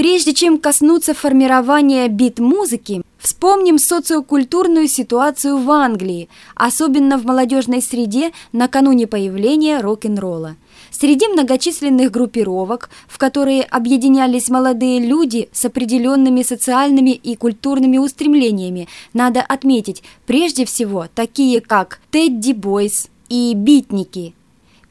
Прежде чем коснуться формирования бит-музыки, вспомним социокультурную ситуацию в Англии, особенно в молодежной среде накануне появления рок-н-ролла. Среди многочисленных группировок, в которые объединялись молодые люди с определенными социальными и культурными устремлениями, надо отметить прежде всего такие как Тедди Бойс и Битники –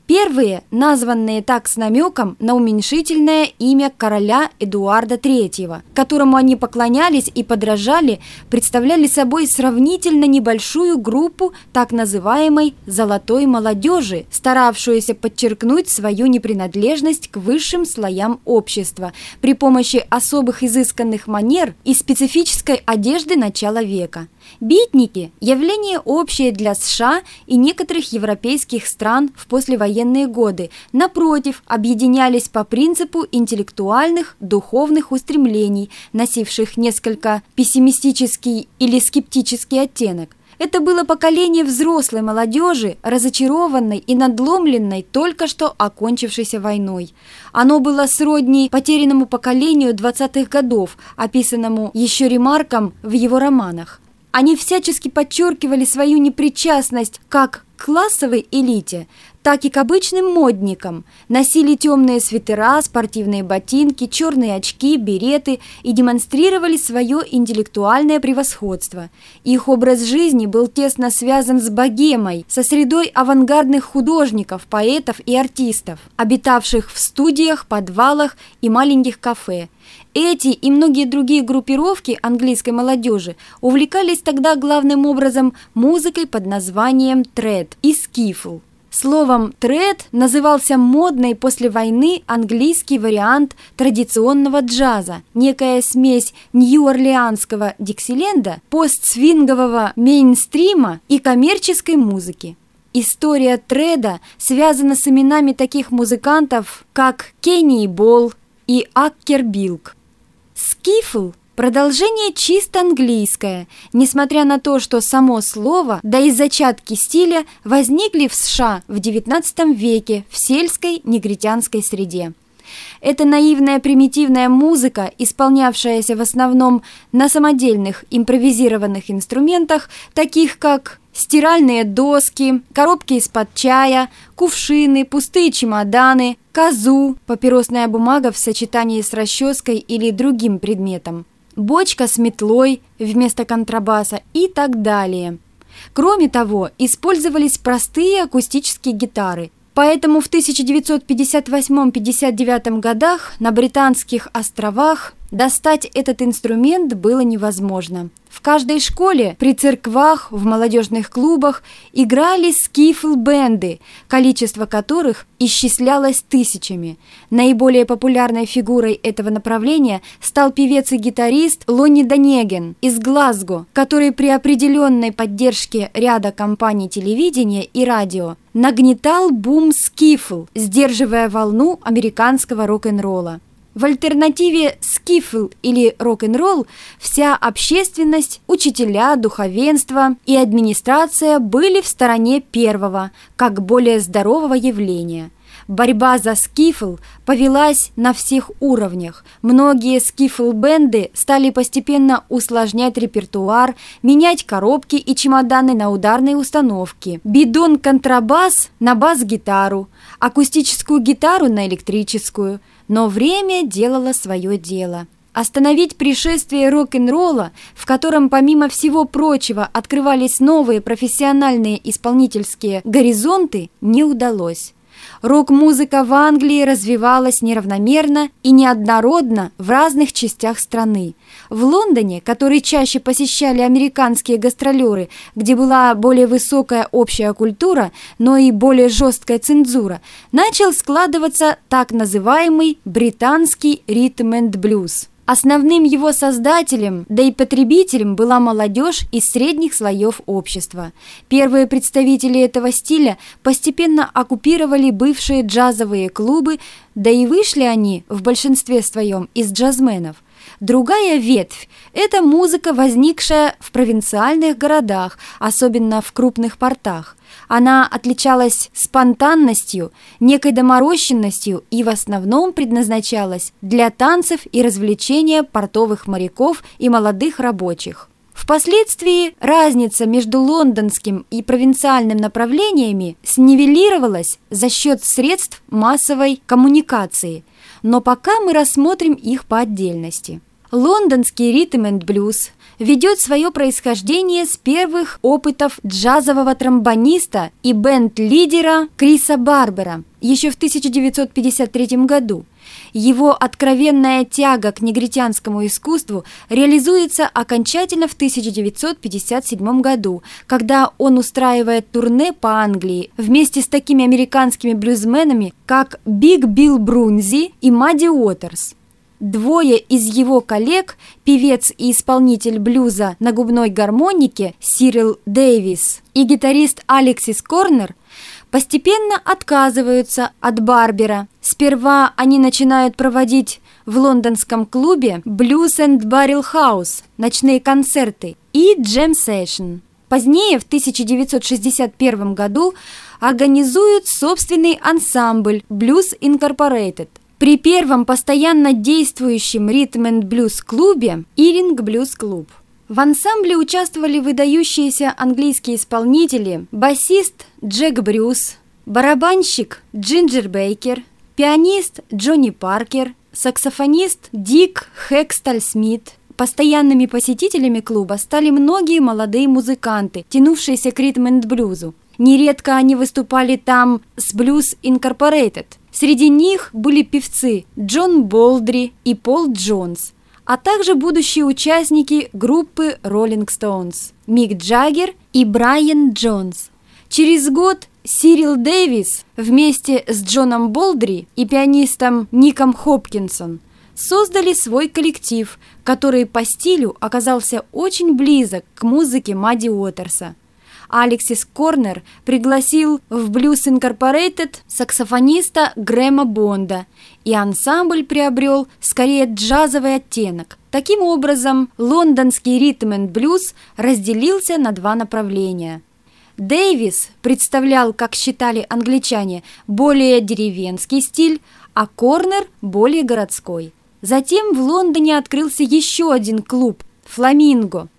Первые, названные так с намеком на уменьшительное имя короля Эдуарда III, которому они поклонялись и подражали, представляли собой сравнительно небольшую группу так называемой «золотой молодежи», старавшуюся подчеркнуть свою непринадлежность к высшим слоям общества при помощи особых изысканных манер и специфической одежды начала века. Битники – явление общее для США и некоторых европейских стран в послевоенные годы, напротив, объединялись по принципу интеллектуальных, духовных устремлений, носивших несколько пессимистический или скептический оттенок. Это было поколение взрослой молодежи, разочарованной и надломленной только что окончившейся войной. Оно было сродни потерянному поколению 20-х годов, описанному еще ремарком в его романах. Они всячески подчеркивали свою непричастность как к классовой элите, так и к обычным модникам, носили темные свитера, спортивные ботинки, черные очки, береты и демонстрировали свое интеллектуальное превосходство. Их образ жизни был тесно связан с богемой, со средой авангардных художников, поэтов и артистов, обитавших в студиях, подвалах и маленьких кафе. Эти и многие другие группировки английской молодежи увлекались тогда главным образом музыкой под названием тред и скифл. Словом «тред» назывался модной после войны английский вариант традиционного джаза, некая смесь нью-орлеанского диксиленда, постсвингового мейнстрима и коммерческой музыки. История треда связана с именами таких музыкантов, как Кенни Болл и Аккер Билк. Скифл – продолжение чисто английское, несмотря на то, что само слово, да и зачатки стиля возникли в США в XIX веке в сельской негритянской среде. Эта наивная примитивная музыка, исполнявшаяся в основном на самодельных импровизированных инструментах, таких как стиральные доски, коробки из-под чая, кувшины, пустые чемоданы, козу, папиросная бумага в сочетании с расческой или другим предметом, бочка с метлой вместо контрабаса и так далее. Кроме того, использовались простые акустические гитары – Поэтому в 1958-59 годах на Британских островах достать этот инструмент было невозможно. В каждой школе, при церквах, в молодежных клубах играли скифл-бенды, количество которых исчислялось тысячами. Наиболее популярной фигурой этого направления стал певец и гитарист Лонни Данеген из Глазго, который при определенной поддержке ряда компаний телевидения и радио нагнетал бум скифл, сдерживая волну американского рок-н-ролла. В альтернативе скифл или рок-н-ролл вся общественность, учителя, духовенство и администрация были в стороне первого, как более здорового явления – Борьба за скифл повелась на всех уровнях. Многие скифл-бенды стали постепенно усложнять репертуар, менять коробки и чемоданы на ударные установки, бидон-контрабас на бас-гитару, акустическую гитару на электрическую. Но время делало свое дело. Остановить пришествие рок-н-ролла, в котором, помимо всего прочего, открывались новые профессиональные исполнительские горизонты, не удалось. Рок-музыка в Англии развивалась неравномерно и неоднородно в разных частях страны. В Лондоне, который чаще посещали американские гастролеры, где была более высокая общая культура, но и более жесткая цензура, начал складываться так называемый британский ритм-энд-блюз. Основным его создателем, да и потребителем была молодежь из средних слоев общества. Первые представители этого стиля постепенно оккупировали бывшие джазовые клубы, да и вышли они в большинстве своем из джазменов – Другая ветвь – это музыка, возникшая в провинциальных городах, особенно в крупных портах. Она отличалась спонтанностью, некой доморощенностью и в основном предназначалась для танцев и развлечения портовых моряков и молодых рабочих. Впоследствии разница между лондонским и провинциальным направлениями снивелировалась за счет средств массовой коммуникации, но пока мы рассмотрим их по отдельности. Лондонский ритм энд блюз ведет свое происхождение с первых опытов джазового тромбониста и бенд-лидера Криса Барбера еще в 1953 году. Его откровенная тяга к негритянскому искусству реализуется окончательно в 1957 году, когда он устраивает турне по Англии вместе с такими американскими блюзменами, как Биг Билл Брунзи и Мадди Уотерс. Двое из его коллег, певец и исполнитель блюза на губной гармонике Сирил Дэвис и гитарист Алексис Корнер, постепенно отказываются от Барбера. Сперва они начинают проводить в лондонском клубе Blues and Barrel House ночные концерты и Jam Session. Позднее, в 1961 году, организуют собственный ансамбль Blues Incorporated. При первом постоянно действующем ритм энд блюз клубе Иринг Блюз Клуб. В ансамбле участвовали выдающиеся английские исполнители, басист Джек Брюс, барабанщик Джинджер Бейкер, пианист Джонни Паркер, саксофонист Дик Хексталь Смит. Постоянными посетителями клуба стали многие молодые музыканты, тянувшиеся к ритм энд блюзу. Нередко они выступали там с Blues Incorporated. Среди них были певцы Джон Болдри и Пол Джонс, а также будущие участники группы Rolling Stones Мик Джаггер и Брайан Джонс. Через год Сирил Дэвис вместе с Джоном Болдри и пианистом Ником Хопкинсон создали свой коллектив, который по стилю оказался очень близок к музыке Мадди Уотерса. Алексис Корнер пригласил в Blues Incorporated саксофониста Грэма Бонда, и ансамбль приобрел скорее джазовый оттенок. Таким образом, лондонский ритм энд блюз разделился на два направления. Дэвис представлял, как считали англичане, более деревенский стиль, а Корнер – более городской. Затем в Лондоне открылся еще один клуб – «Фламинго»,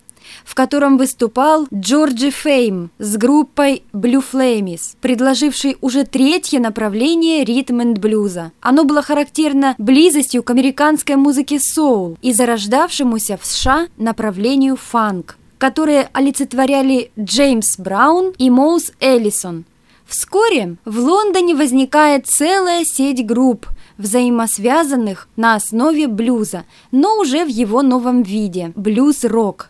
в котором выступал Джорджи Фейм с группой Blue Flames, предложившей уже третье направление ритм энд блюза. Оно было характерно близостью к американской музыке соул и зарождавшемуся в США направлению фанк, которые олицетворяли Джеймс Браун и Моус Эллисон. Вскоре в Лондоне возникает целая сеть групп, взаимосвязанных на основе блюза, но уже в его новом виде – блюз-рок.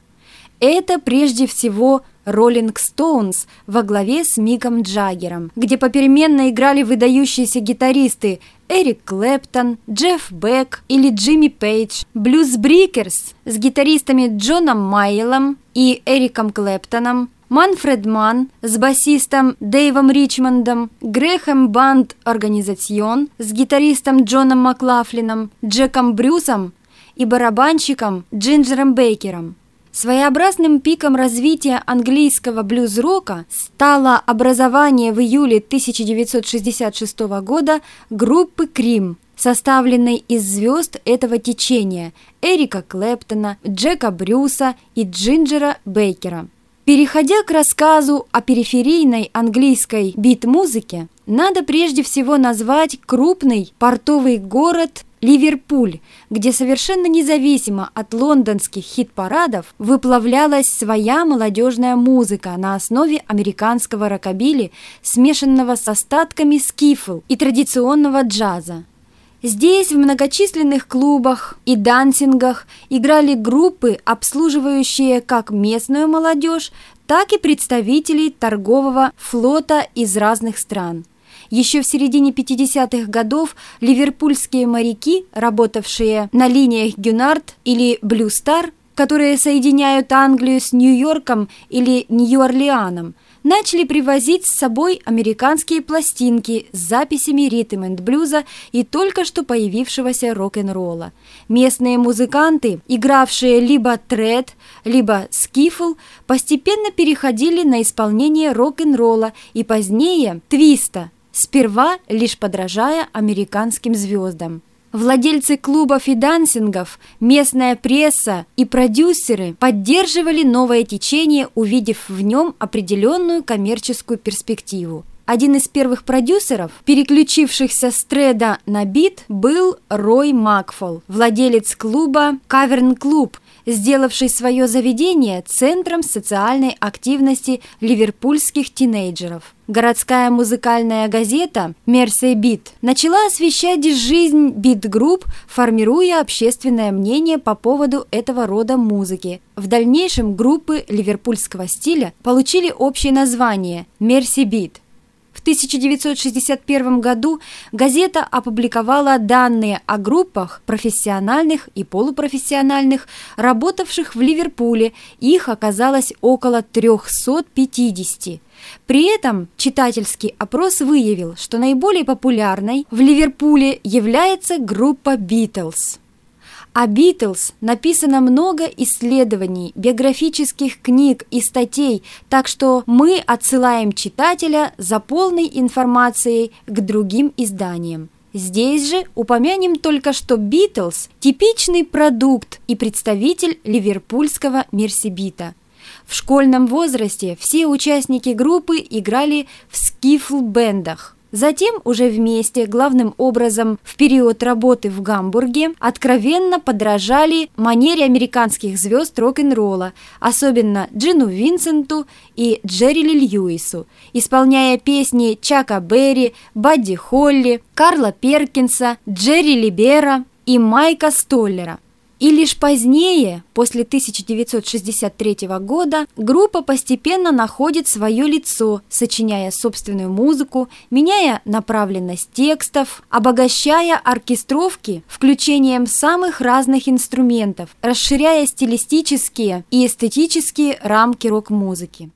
Это прежде всего Роллинг Стоунс во главе с Миком Джаггером, где попеременно играли выдающиеся гитаристы Эрик Клэптон, Джефф Бек или Джимми Пейдж, Bluesbreakers с гитаристами Джоном Мейоллом и Эриком Клэптоном, Манфред Манн с басистом Дэйвом Ричмондом, Graham Bond Organization с гитаристом Джоном Маклафлином, Джеком Брюсом и барабанщиком Джинджером Бейкером. Своеобразным пиком развития английского блюз-рока стало образование в июле 1966 года группы «Крим», составленной из звезд этого течения Эрика Клэптона, Джека Брюса и Джинджера Бейкера. Переходя к рассказу о периферийной английской бит-музыке, надо прежде всего назвать крупный портовый город Ливерпуль, где совершенно независимо от лондонских хит-парадов выплавлялась своя молодежная музыка на основе американского рокобили, смешанного с остатками скифл и традиционного джаза. Здесь в многочисленных клубах и дансингах играли группы, обслуживающие как местную молодежь, так и представителей торгового флота из разных стран. Еще в середине 50-х годов ливерпульские моряки, работавшие на линиях Гюнард или Блю Стар, которые соединяют Англию с Нью-Йорком или Нью-Орлеаном, начали привозить с собой американские пластинки с записями ритм энд блюза и только что появившегося рок-н-ролла. Местные музыканты, игравшие либо тред, либо скифл, постепенно переходили на исполнение рок-н-ролла и позднее твиста, сперва лишь подражая американским звездам. Владельцы клубов и дансингов, местная пресса и продюсеры поддерживали новое течение, увидев в нем определенную коммерческую перспективу. Один из первых продюсеров, переключившихся с треда на бит, был Рой Макфол, владелец клуба «Cavern Club», сделавший свое заведение центром социальной активности ливерпульских тинейджеров. Городская музыкальная газета «Mersey Beat» начала освещать жизнь бит-групп, формируя общественное мнение по поводу этого рода музыки. В дальнейшем группы ливерпульского стиля получили общее название «Mersey Beat». В 1961 году газета опубликовала данные о группах профессиональных и полупрофессиональных, работавших в Ливерпуле. Их оказалось около 350. При этом читательский опрос выявил, что наиболее популярной в Ливерпуле является группа «Битлз». О Битлз написано много исследований, биографических книг и статей, так что мы отсылаем читателя за полной информацией к другим изданиям. Здесь же упомянем только, что Битлз – типичный продукт и представитель ливерпульского мерсибита. В школьном возрасте все участники группы играли в скифл-бендах – Затем уже вместе, главным образом в период работы в Гамбурге, откровенно подражали манере американских звезд рок-н-ролла, особенно Джину Винсенту и Джерри Льюису, исполняя песни Чака Берри, Бадди Холли, Карла Перкинса, Джерри Либера и Майка Столлера – и лишь позднее, после 1963 года, группа постепенно находит свое лицо, сочиняя собственную музыку, меняя направленность текстов, обогащая оркестровки включением самых разных инструментов, расширяя стилистические и эстетические рамки рок-музыки.